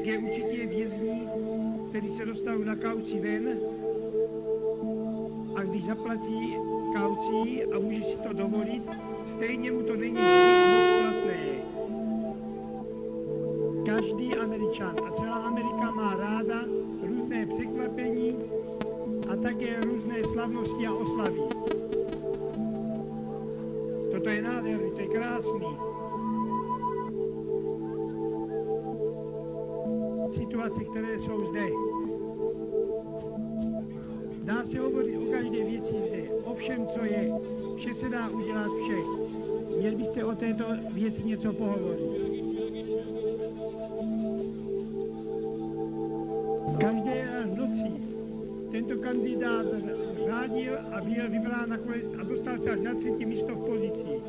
také určitě vězní, který se dostanou na kauci ven a když zaplatí kaucí a může si to dovolit, stejně mu to není platné. Každý Američan a celá Amerika má ráda různé překvapení a také různé slavnosti a oslavy. Toto je nádherný, to je krásný. Situace, které jsou zde. Dá se hovořit o každé věci zde, o všem, co je. Vše se dá udělat vše. Měl byste o této věci něco pohovorit. Každé noci tento kandidát řádil a byl vybrán nakonec a dostal se až na třetí místo v pozici.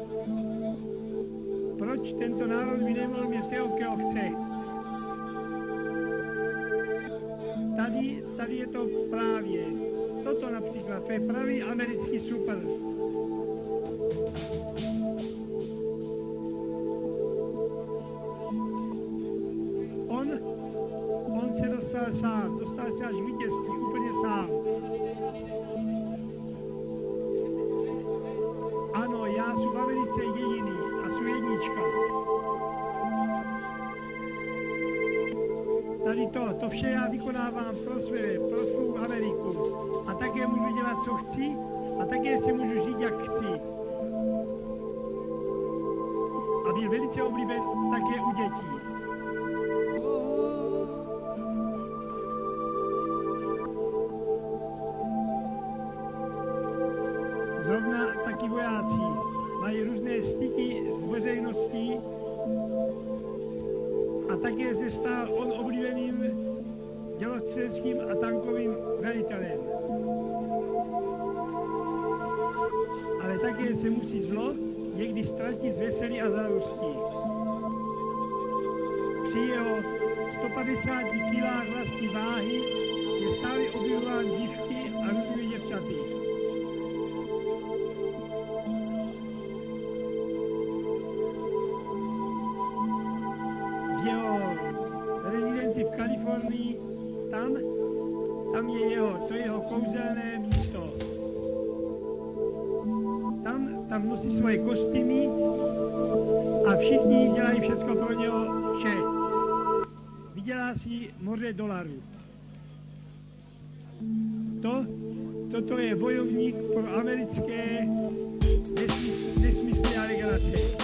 Proč tento národ by nemohl mít toho, chce? Tady, je to právě toto například, to je pravý americký super. On, on se dostal sám, dostal se až vítězství, to, to vše já vykonávám pro své, pro svou Ameriku. A také můžu dělat, co chci, a také si můžu žít, jak chci. A byl velice oblíben také u dětí. Zrovna taky vojáci mají různé styky s veřejností a také se stal on oblíbeným dělostřeleckým a tankovým velitelem. Ale také se musí zlo někdy ztratit z veselí a zadosti. Při jeho 150 kilách vlastní váhy je stále objevován dívky a různými děvčaty. v jeho rezidenci v Kalifornii, tam je jeho, to je jeho kouzelné místo. Tam, tam nosí svoje kostýmy a všichni dělají všechno pro něho vše. Vydělá si moře dolarů. To, toto je bojovník pro americké nesmysly, a.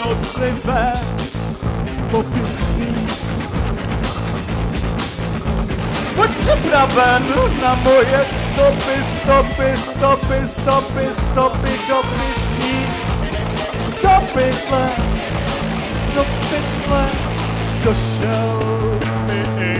jednotlivé popisy. Buď připraven na moje stopy, stopy, stopy, stopy, stopy, dopisní. Do pytle, do pytle, došel mi i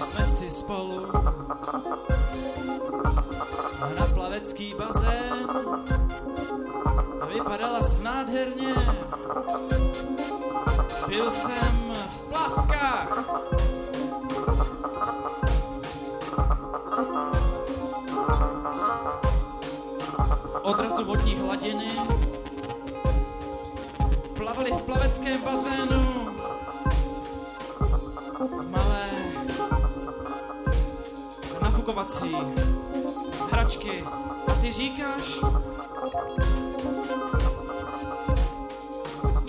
Jsme si spolu na plavecký bazén. Vypadala snádherně. Byl jsem v plavkách. Odrazu vodní hladiny plavali v plaveckém bazénu nafukovací hračky. A ty říkáš?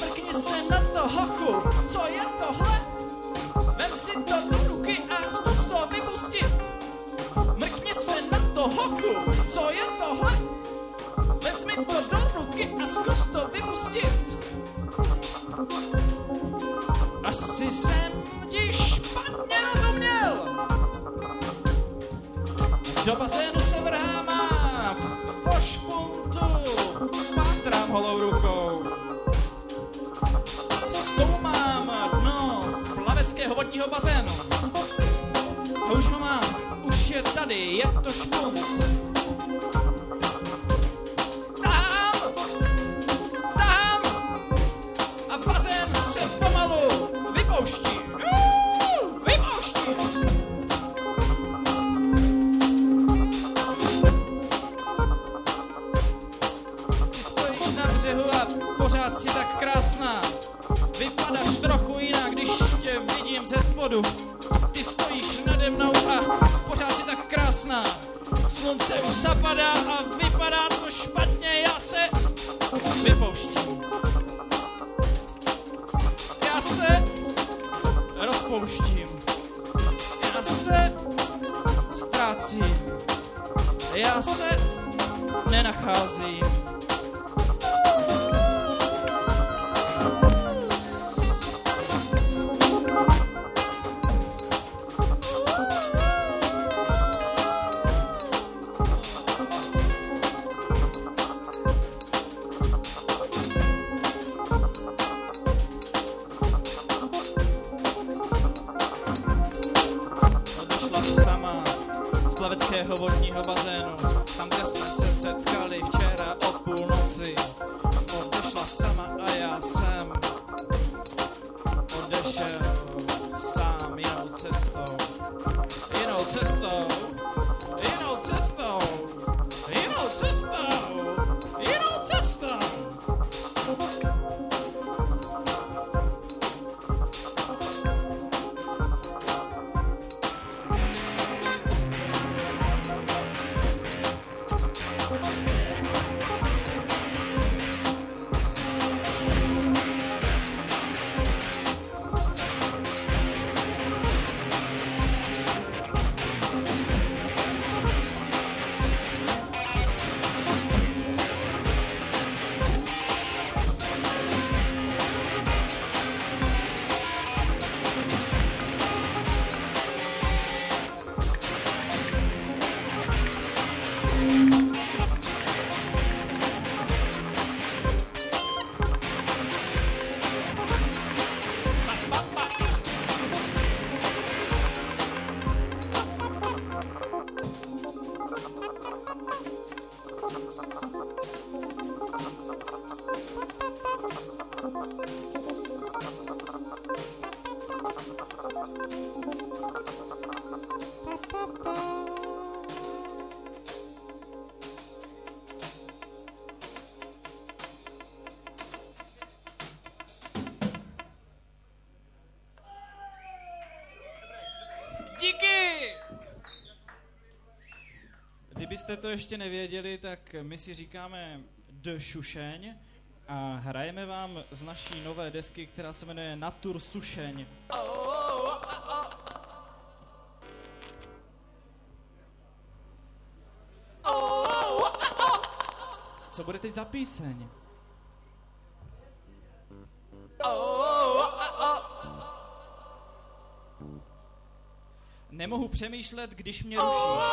Mrkni se na to, hochu, co je tohle? Vem si to do ruky a zkus to vypustit. Mrkni se na to, hochu, co je tohle? Vezmi to do ruky a zkus to vypustit. Asi jsem Do bazénu se vrhám po špuntu pátrám holou rukou. Zkoumám dno plaveckého vodního bazénu. A už ho mám, už je tady, je to špunt. Tahám! Tahám! A bazén se pomalu vypouští. Břehu a pořád si tak krásná. Vypadáš trochu jinak, když tě vidím ze spodu. Ty stojíš nade mnou a pořád si tak krásná. Slunce už zapadá a vypadá to špatně, já se vypouštím. Já se rozpouštím. Já se ztrácím. Já se nenacházím. Kdybyste to ještě nevěděli, tak my si říkáme The Šušeň a hrajeme vám z naší nové desky, která se jmenuje Natur Sušeň. Co bude teď za píseň? Nemohu přemýšlet, když mě ruší.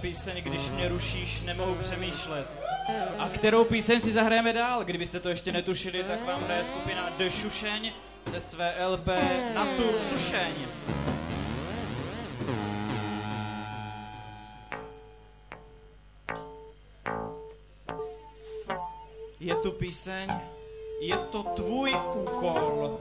Píseň, když mě rušíš, nemohu přemýšlet. A kterou píseň si zahrajeme dál? Kdybyste to ještě netušili, tak vám hraje skupina The Šušeň ze své LP Natur Sušeň. Je tu píseň, je to tvůj úkol,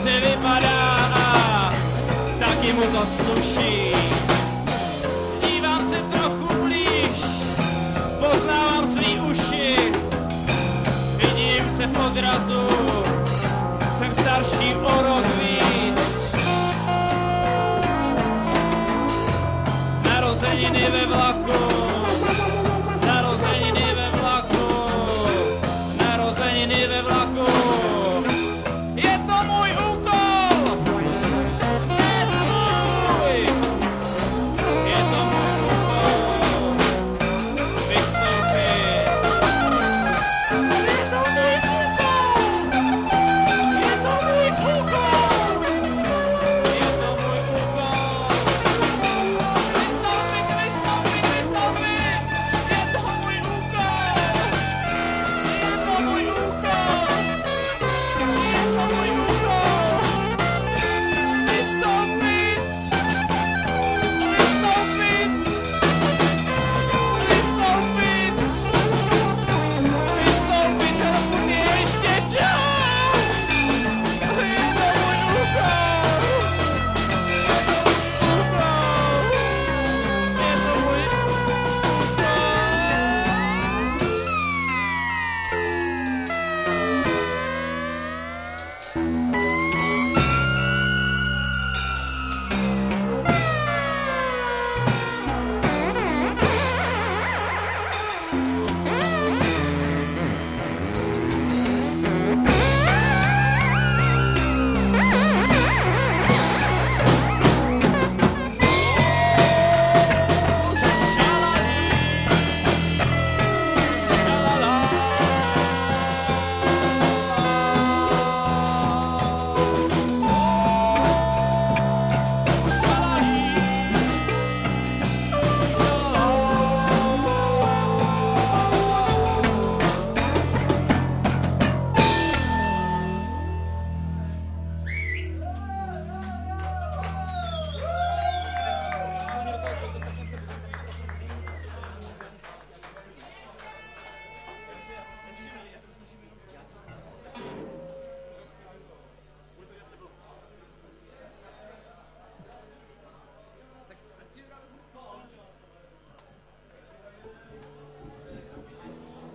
dobře vypadá a taky mu to sluší. Dívám se trochu blíž, poznávám svý uši, vidím se v odrazu, jsem starší o rok víc. Narozeniny ve vlaku,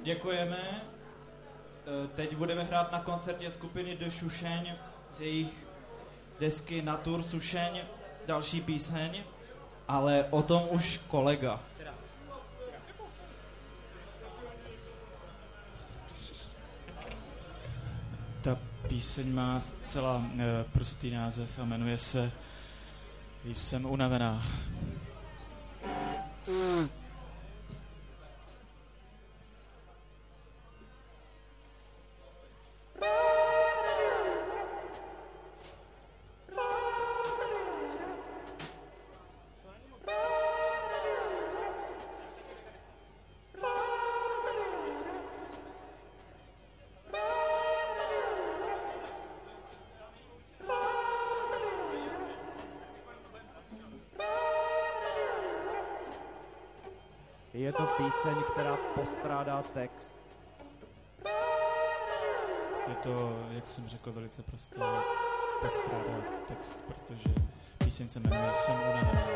Děkujeme. Eh, Teď budeme hrát na koncertě skupiny The Šušeň z jejich desky Natur Sušeň, další píseň, ale o tom už kolega. Ta píseň má zcela eh, prostý název a jmenuje se Jsem unavená. Píseň, která postrádá text. Je to, jak jsem řekl, velice prostě postrádá text, protože píseň se jmenuje Jsem unavená.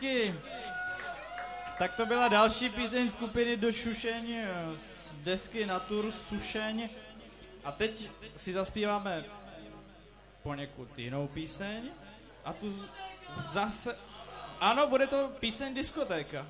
díky. Tak to byla další píseň skupiny do Šušeň eh, z desky Natur Sušeň. A teď si zaspíváme poněkud jinou píseň. A tu zase... Ano, bude to píseň diskotéka.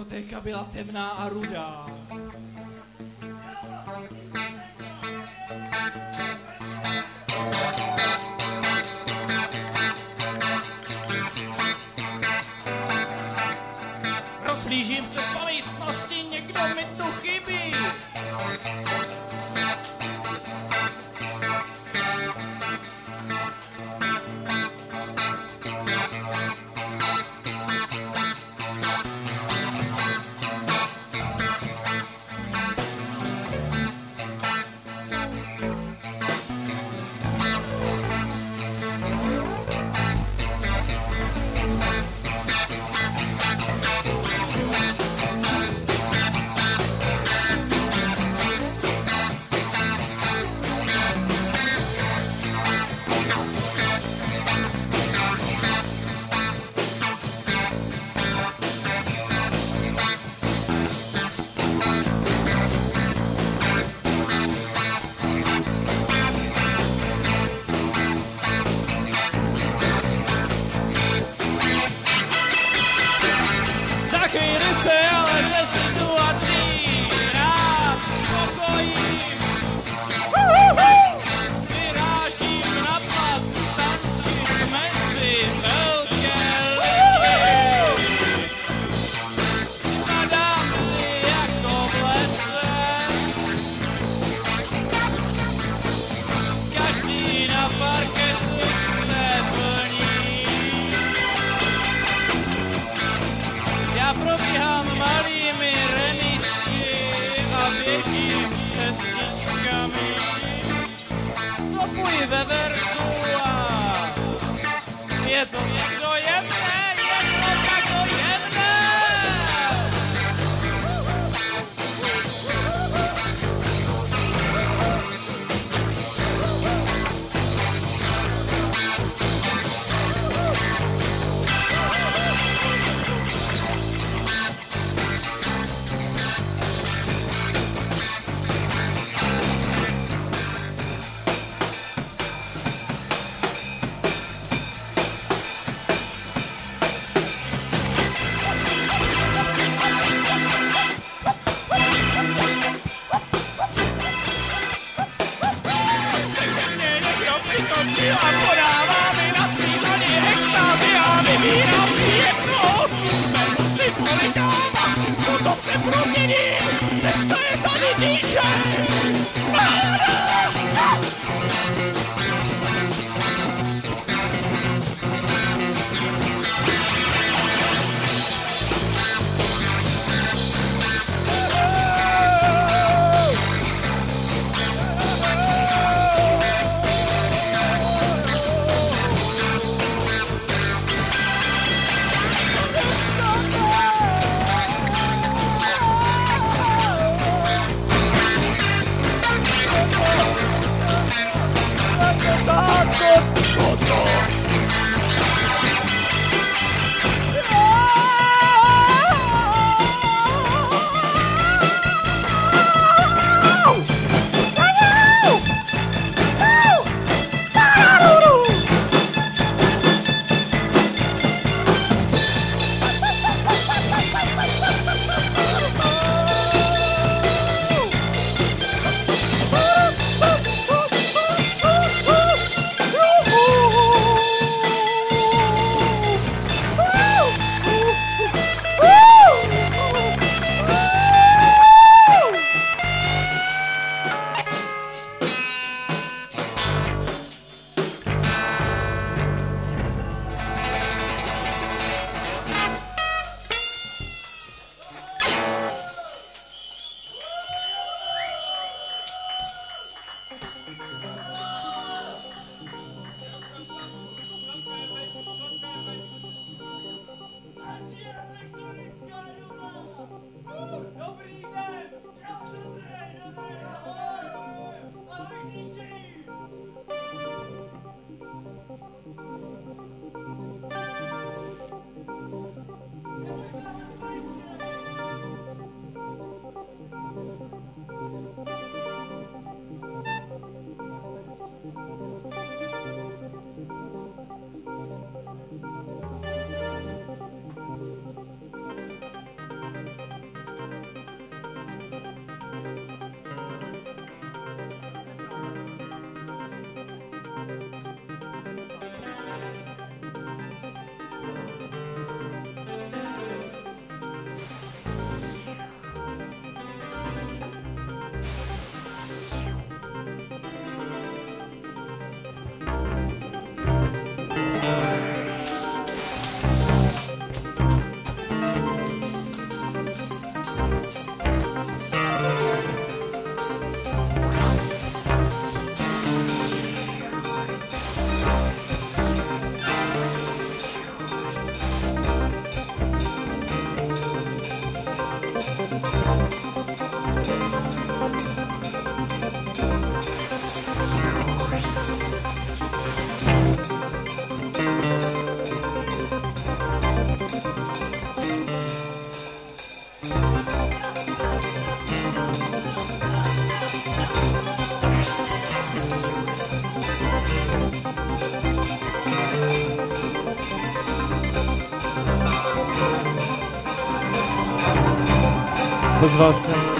diskotéka byla temná a rudá.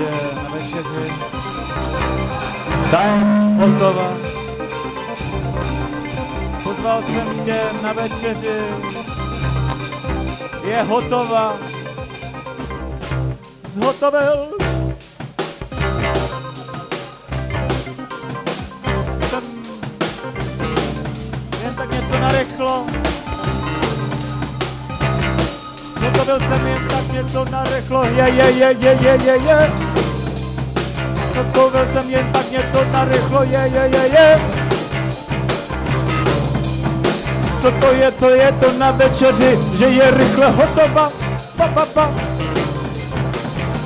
Na večeři. Tam hotova. Pozval jsem tě na večeři. Je hotová. Zhotovil jsem jen tak něco narychlo. Zhotovil jsem jen tak něco narychlo. Je, je, je, je, je, je, je. Zhotovil jsem jen tak něco narychlo. Je, je, je, je. Co to je, to je to na večeři, že je rychle hotová. Pa, pa, pa.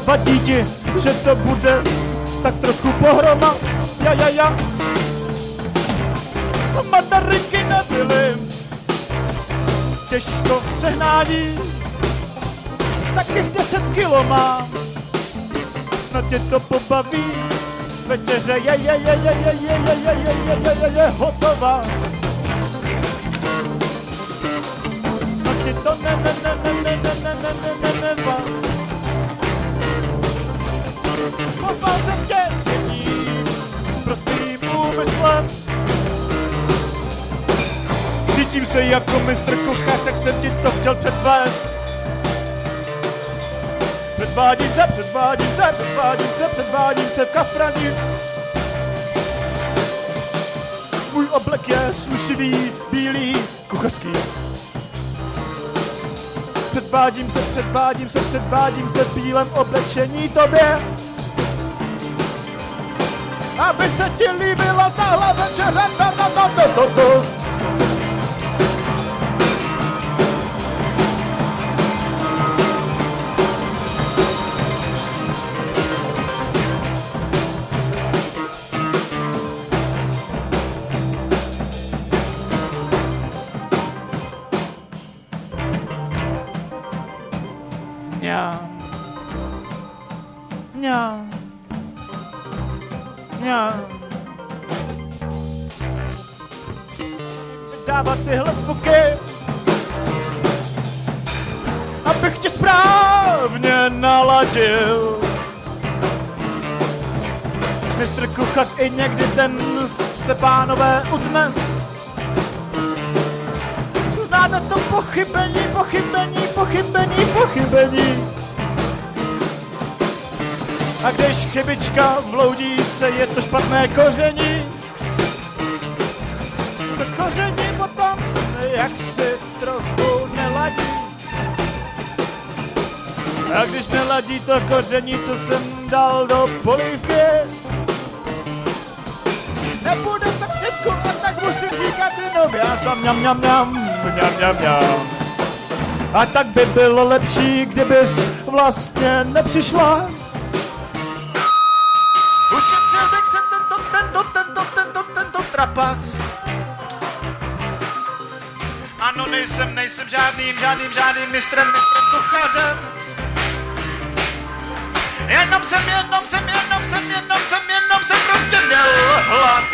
Vadí ti, že to bude tak trochu pohroma. Ja, ja, ja. Mandarinky nebyly těžko sehnání, takých 10 kilo má. Snad tě to pobaví, večeře je, je, je, je, je, je, je, je, je, je, je, je, je hotová. Snad ti to ne, ne, ne, ne, ne, ne, ne, ne, ne, ne, ne, Pozval jsem tě s jedním prostým úmyslem. Cítím se jako mistr kuchař, tak jsem ti to chtěl předvést. Předvádím se, předvádím se, předvádím se, předvádím se v kafraní. Můj oblek je slušivý, bílý, kuchařský. Předvádím se, předvádím se, předvádím se v bílém oblečení tobě. Aby se ti líbila tahle večeře, no, no, no, no, no, no. Utme. Znáte to pochybení, pochybení, pochybení, pochybení. A když chybička vloudí se, je to špatné koření. To koření potom, jak si trochu neladí. A když neladí to koření, co jsem dal do polívky, nebude jenom já jsem mňam, mňam, mňam, mňam, mňam, mňam. A tak by bylo lepší, kdybys vlastně nepřišla. Ušetřil bych se tento, tento, tento, tento, tento trapas. Ano, nejsem, nejsem žádným, žádným, žádným mistrem, mistrem kuchařem. Jenom jsem, jenom jsem, jenom jsem, jenom jsem, jenom jsem prostě měl hlad.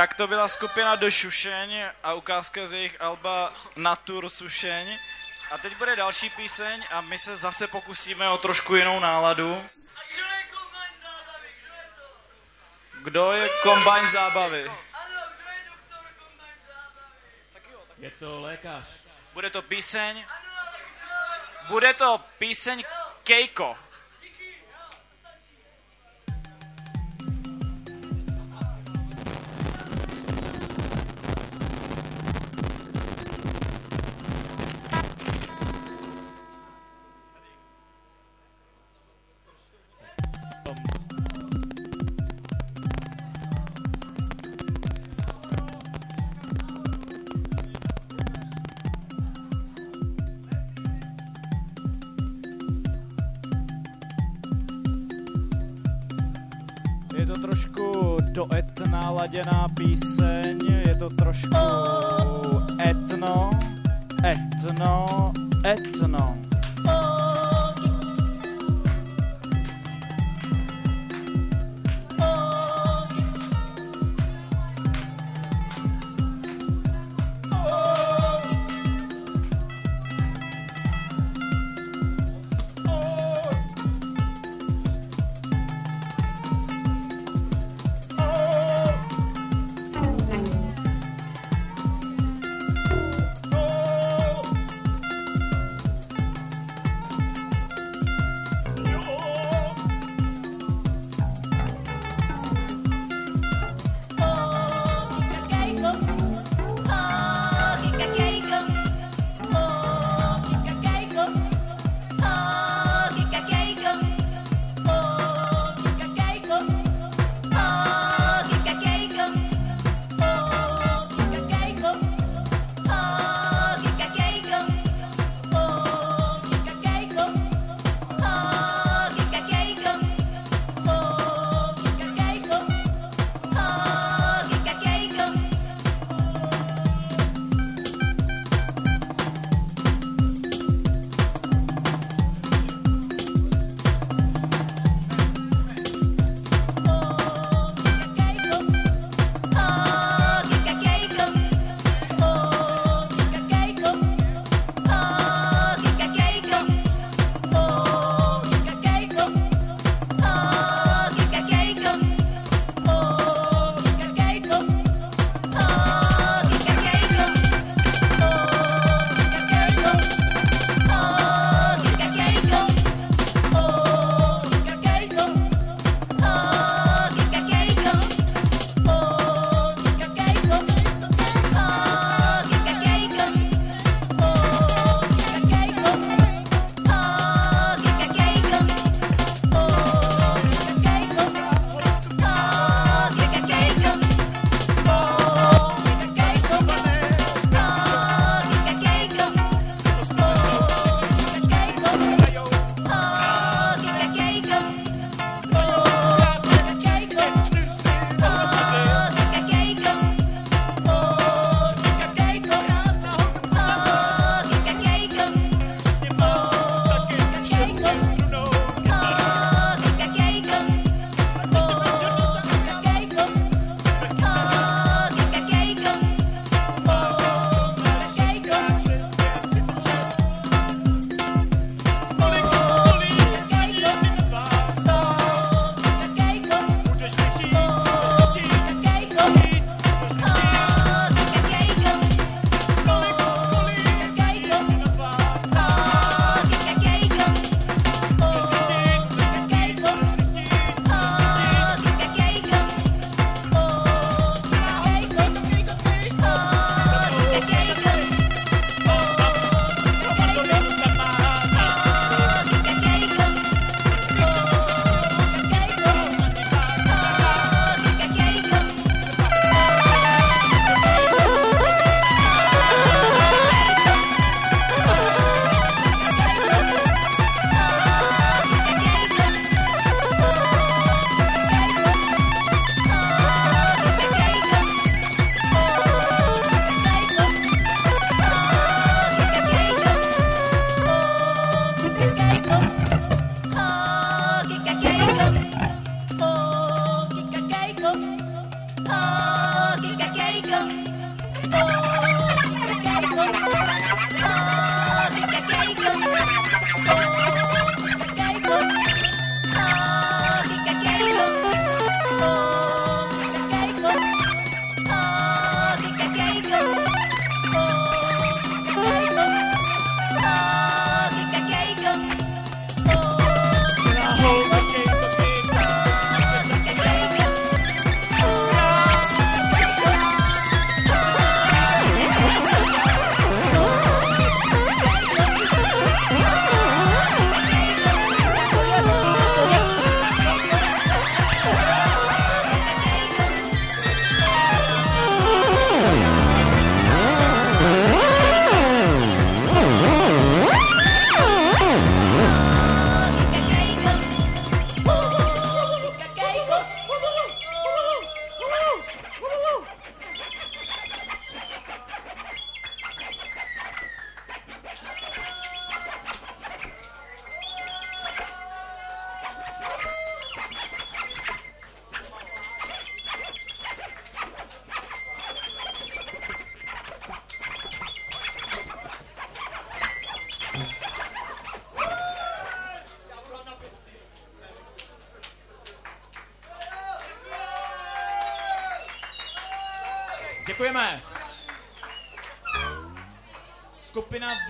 Tak to byla skupina Do Šušeň a ukázka z jejich alba Natur Sušeň. A teď bude další píseň a my se zase pokusíme o trošku jinou náladu. Kdo je kombajn zábavy? Je to lékař. Bude to píseň? Bude to píseň Kejko. Etna laděná píseň, je to trošku etno, etno, etno.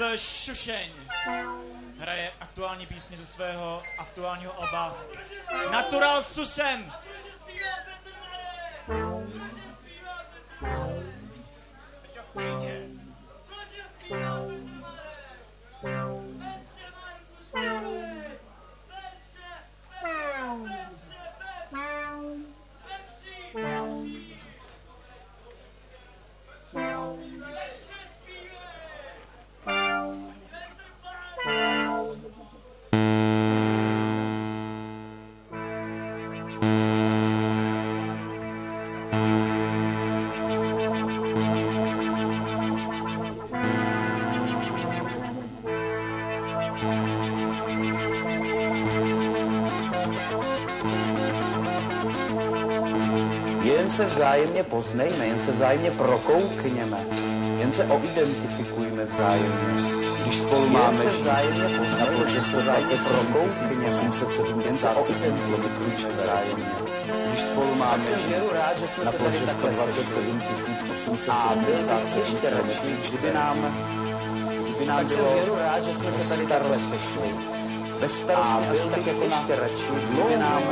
The Šušeň hraje aktuální písně ze svého aktuálního alba Natural Susen. Jen poznejme, jen se vzájemně prokoukněme, jen se oidentifikujme vzájemně. Když spolu jen máme se vzájemně poznejme, jen se vzájemně prokoukněme, jen se oidentifikujme vzájemně. Když spolu máme tak jsem věru rád, že jsme se tady takhle 27 877 kdyby nám, kdyby nám tak jsem věru rád, že jsme se tady takhle sešli. Bezstarostně asi tak jako ještě radši, kdyby nám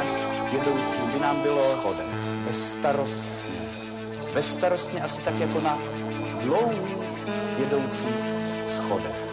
jedoucí, by nám bylo schodech. Bezstarostně. Bezstarostně asi tak jako na dlouhých jedoucích schodech.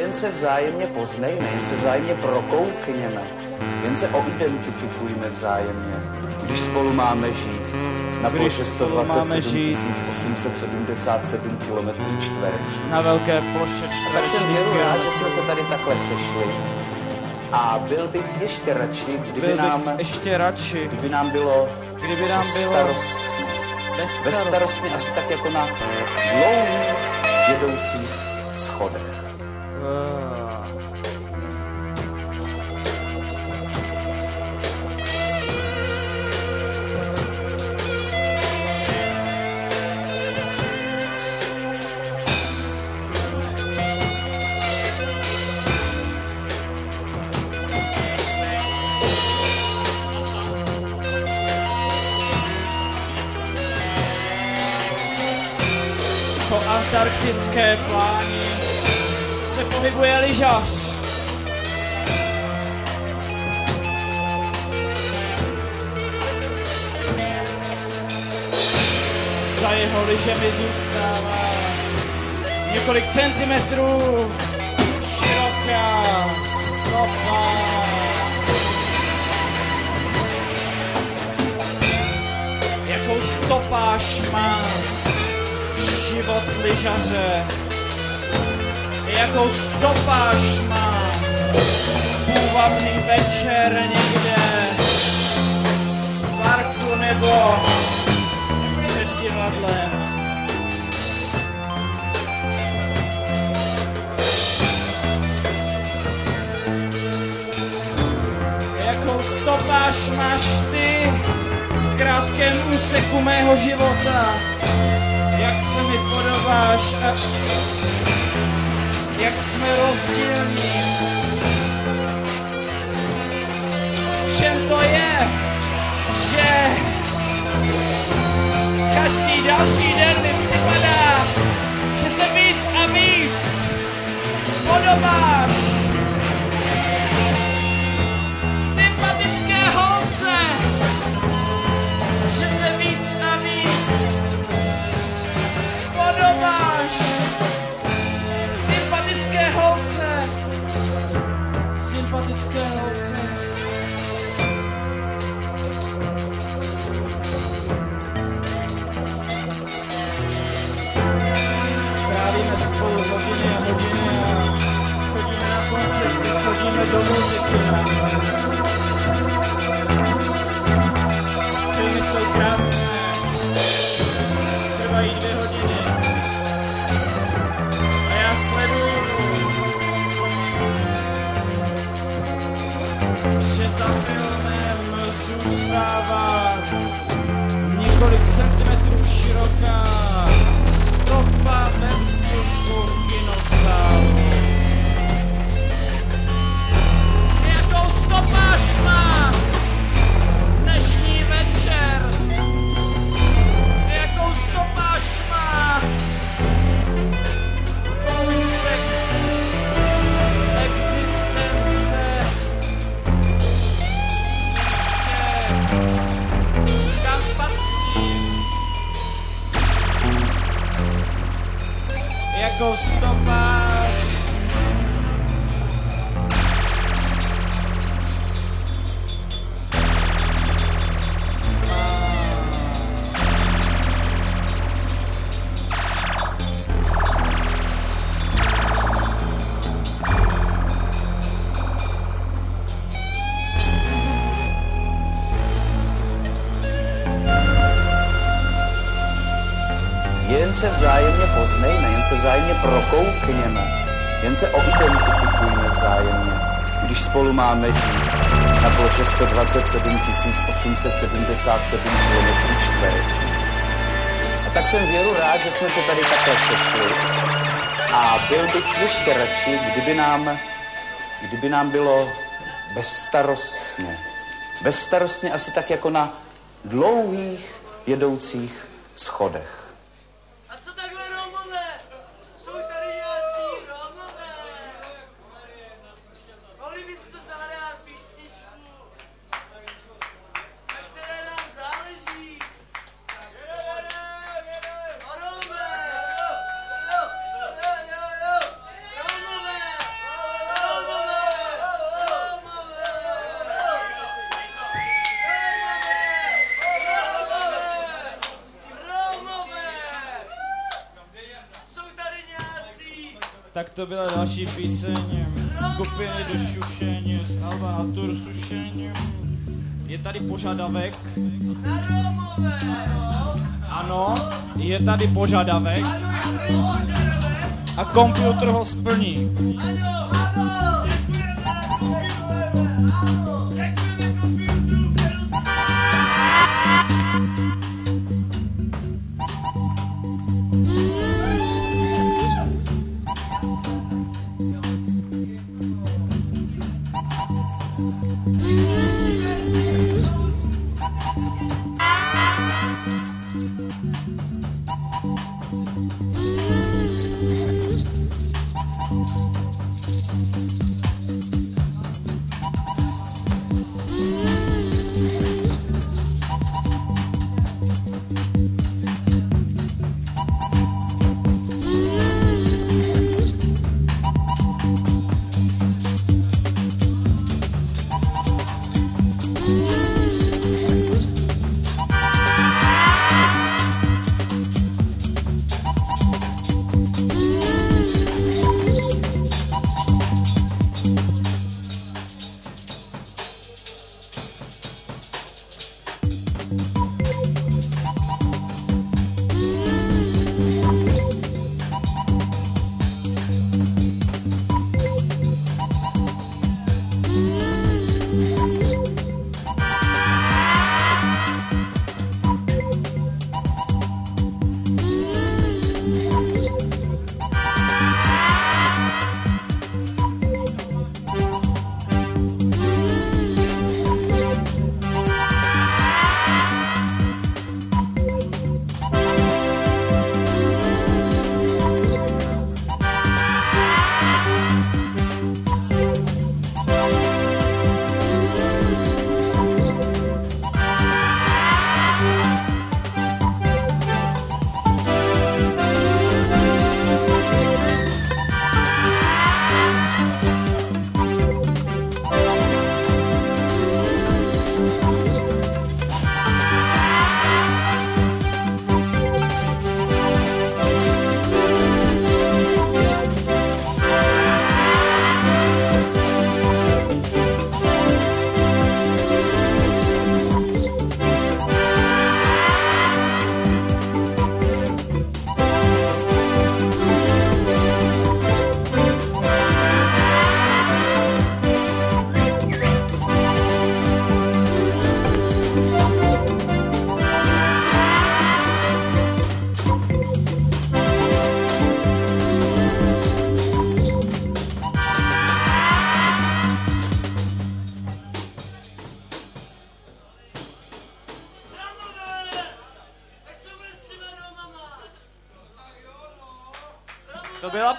Jen se vzájemně poznejme, jen se vzájemně prokoukněme, jen se oidentifikujme vzájemně, když spolu máme žít na ploše spolu máme 127 žít. 877 km čtverečních. Na velké ploše Tak jsem věru rád, že jsme se tady takhle sešli. A byl bych ještě radši, kdyby, Byl nám, ještě radši, kdyby nám bylo kdyby nám bylo starost, bez starosti. bezstarostně asi tak jako na dlouhých jedoucích schodech. Antarktické pláni se pohybuje lyžař. Za jeho lyžemi zůstává několik centimetrů široká stopa. Jakou stopáž má život lyžaře, jakou stopáž má půvabný večer někde v parku nebo před divadlem. Jakou stopáž máš ty v krátkém úseku mého života? jak se mi podobáš a jak jsme rozdílní. V čem to je, že každý další den mi připadá, že se víc a víc podobáš sympatické na koncerty, chodíme do muziky. Vzájemně prokoukněme, jen se oidentifikujme vzájemně, když spolu máme žít na ploše 127 877 km čtverečních. A tak jsem věru rád, že jsme se tady takhle sešli a byl bych ještě radši, kdyby nám, kdyby nám bylo bezstarostně. Bezstarostně asi tak jako na dlouhých jedoucích schodech. To byla další píseň skupiny do šušení z Alba Natur Sušení. Je tady požadavek. Ano, je tady požadavek. A komputer ho splní.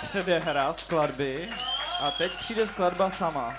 Předehra skladby a teď přijde skladba sama.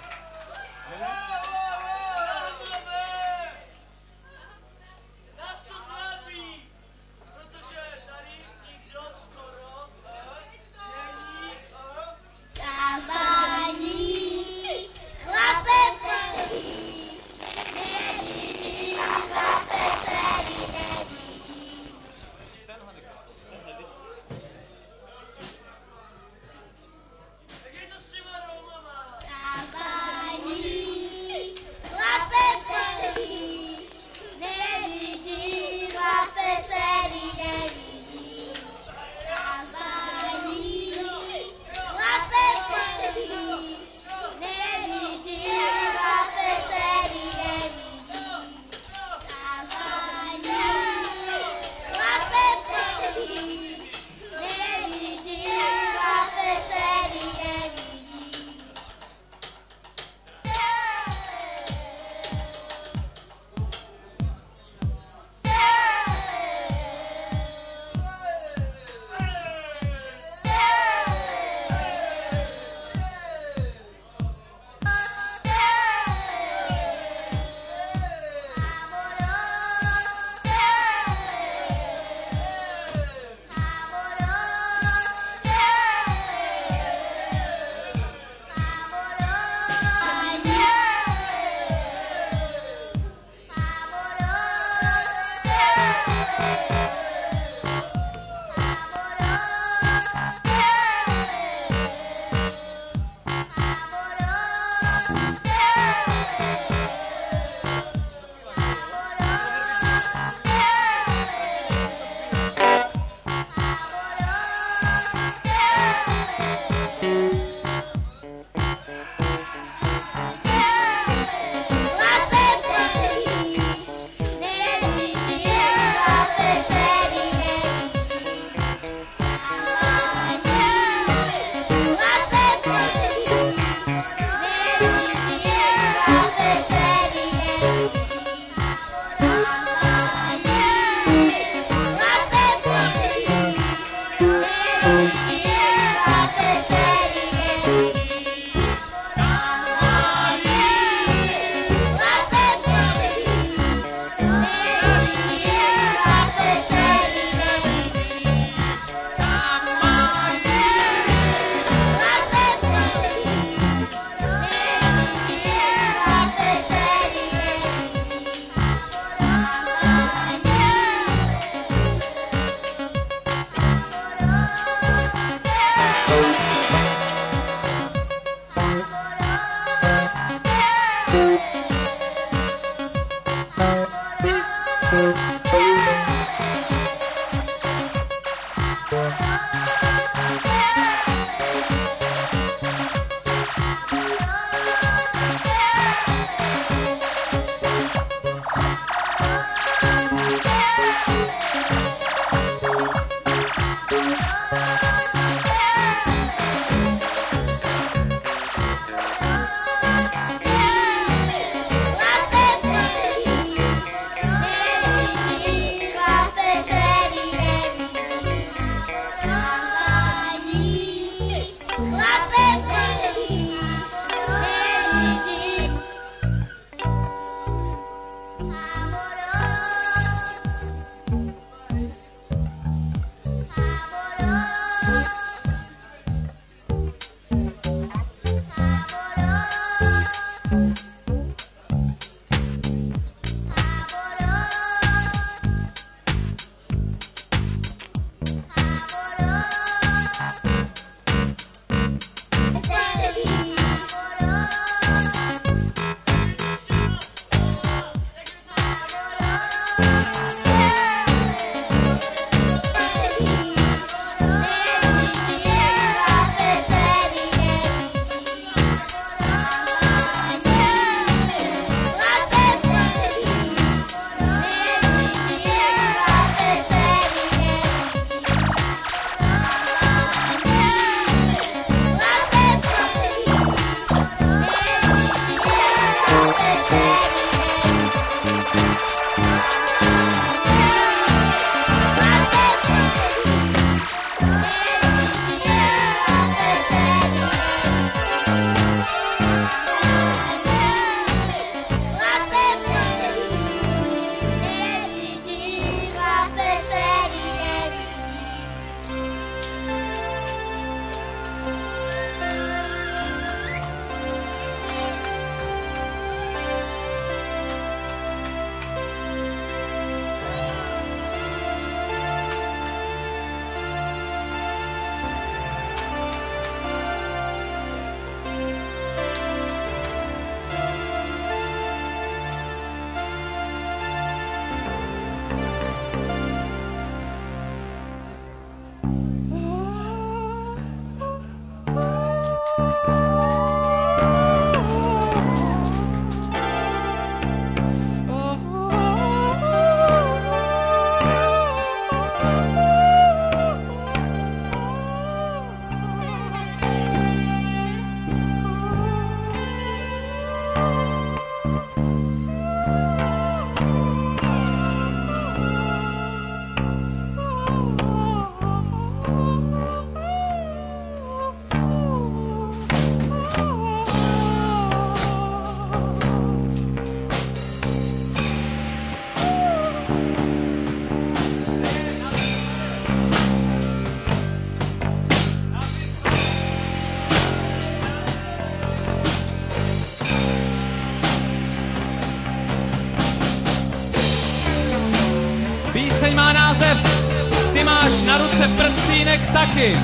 na ruce prstínek taky.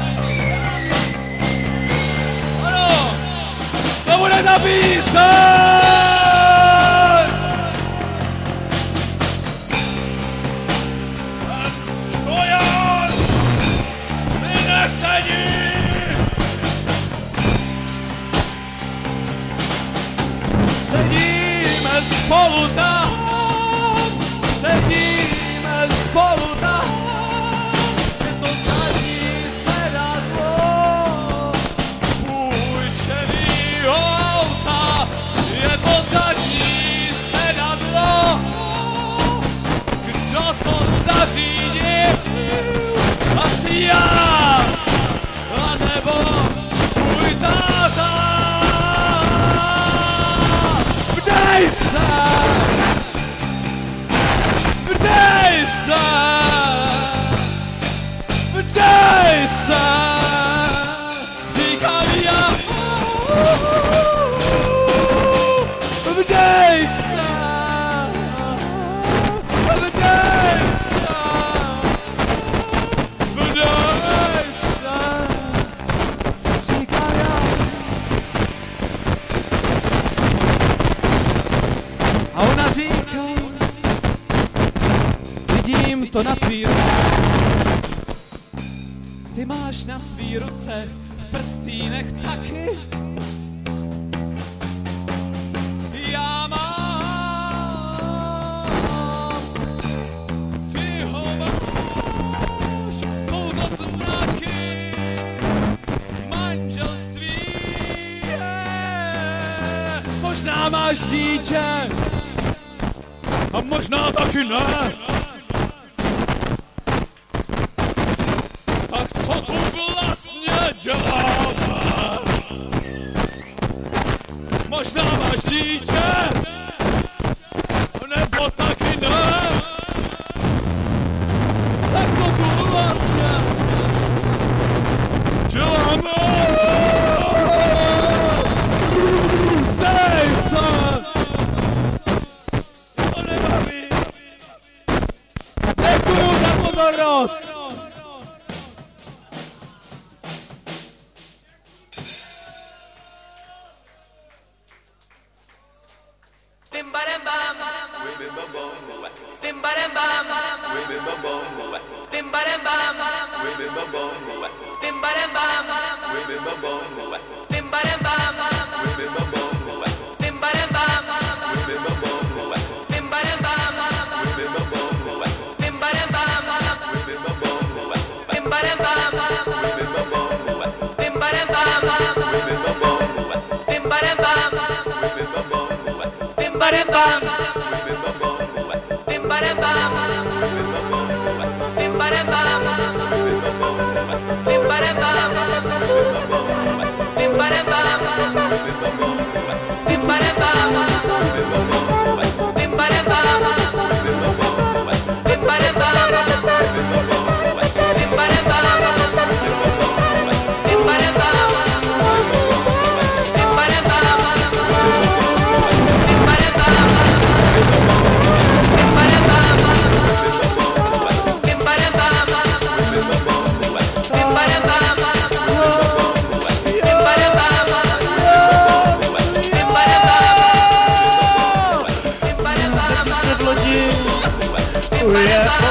Ano, to bude zabíjet! to na tvý ruce. Ty máš na svý ruce prstínek taky. Já mám, ty manželství. Možná máš dítě, a možná taky ne.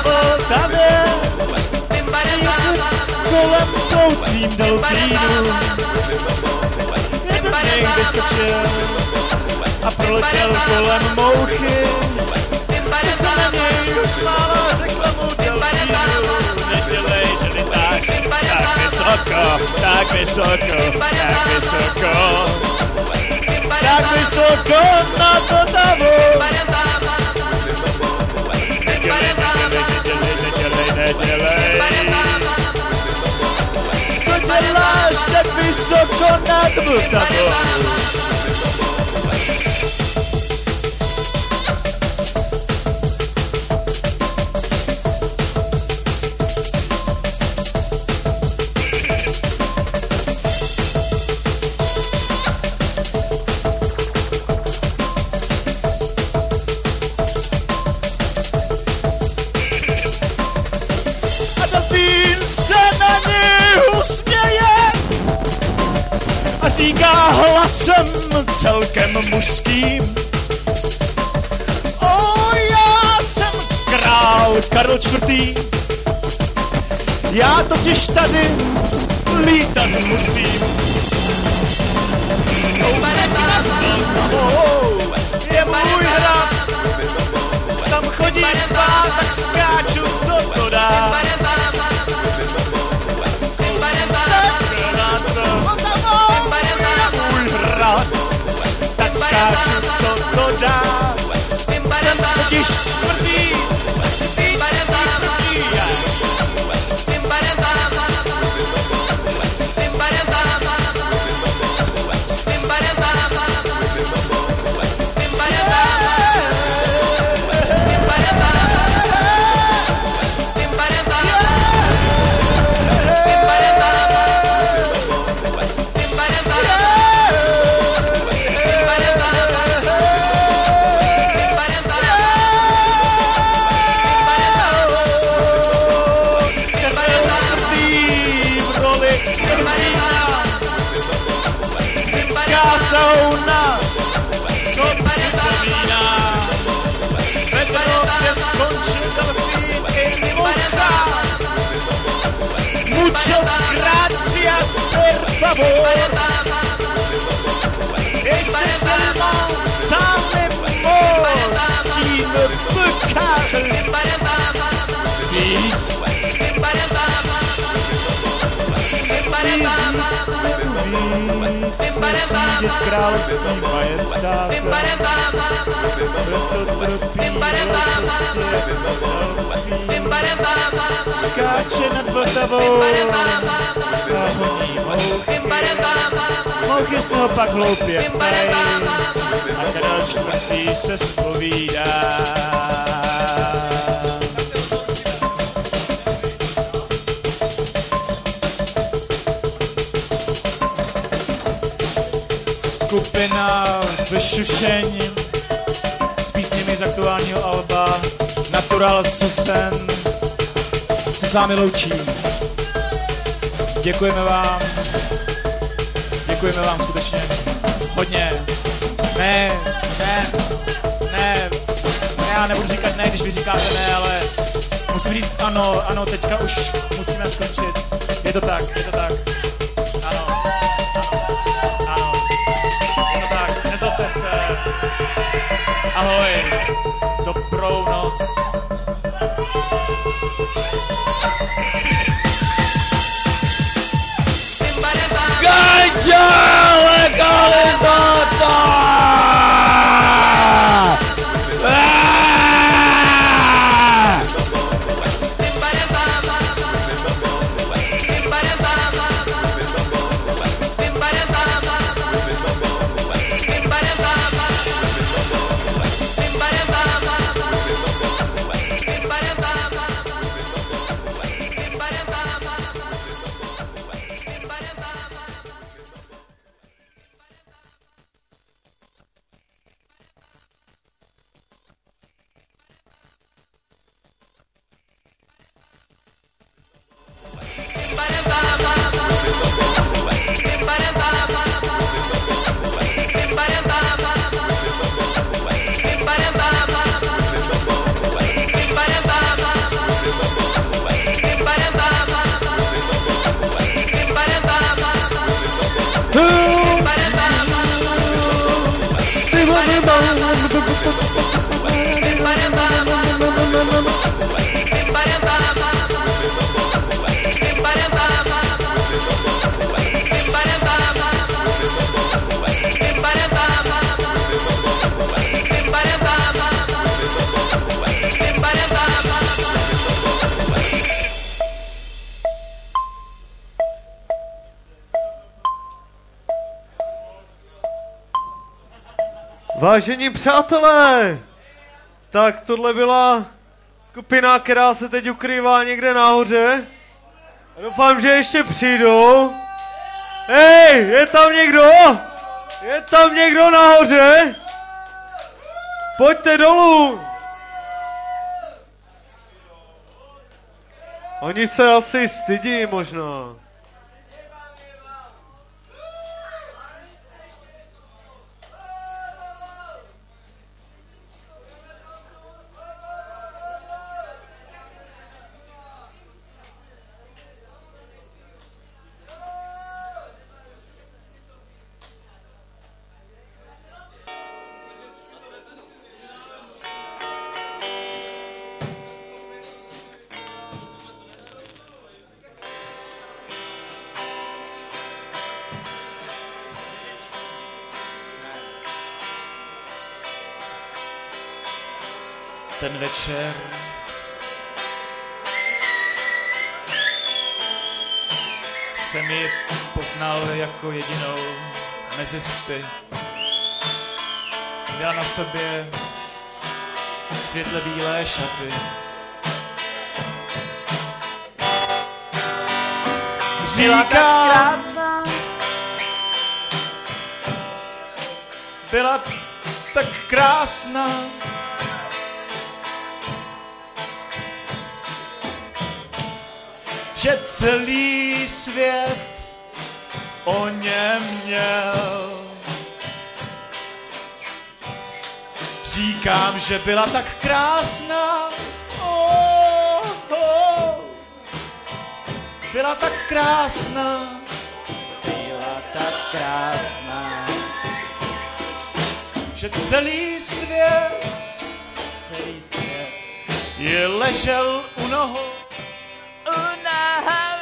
voltada Isso com a ponte no fino E também descochão A proletela cola no monte Isso na minha escola Reclamou e soco, taco e soco, taco e soco Taco e soco na toda voz Să te lași, te fi soconat, bătator říká hlasem celkem mužským. O, já jsem král Karol IV. Já totiž tady lítat musím. Je můj hrad, tam chodí spát, tak skáču, tak skáču, co to dá. Por favor. Este sermón sale Řídit královský majestátem, proto trpí prostě skáče nad Vltavou a honí mouchy. Mouchy se ho pak hloupě ptají a Karel čtvrtý se zpovídá. Vyšušeň s písněmi z aktuálního alba Natural Susen se s vámi loučí. Děkujeme vám. Děkujeme vám skutečně hodně. Ne, ne, ne, ne, já nebudu říkat ne, když vy říkáte ne, ale musím říct ano, ano, teďka už musíme skončit. Je to tak, je to tak. Ahoj, dobrou noc. Ganja Vážení přátelé, tak tohle byla skupina, která se teď ukrývá někde nahoře. A doufám, že ještě přijdou. Hej, je tam někdo? Je tam někdo nahoře? Pojďte dolů. Oni se asi stydí možná. Večer jsem ji poznal jako jedinou mezi sty. Měla na sobě světle bílé šaty. Byla tak krásná. Byla tak krásná. Že celý svět o něm měl. Říkám, že byla tak krásná, oh, oh. byla tak krásná, byla tak krásná, že celý svět, celý svět je ležel u nohou nohou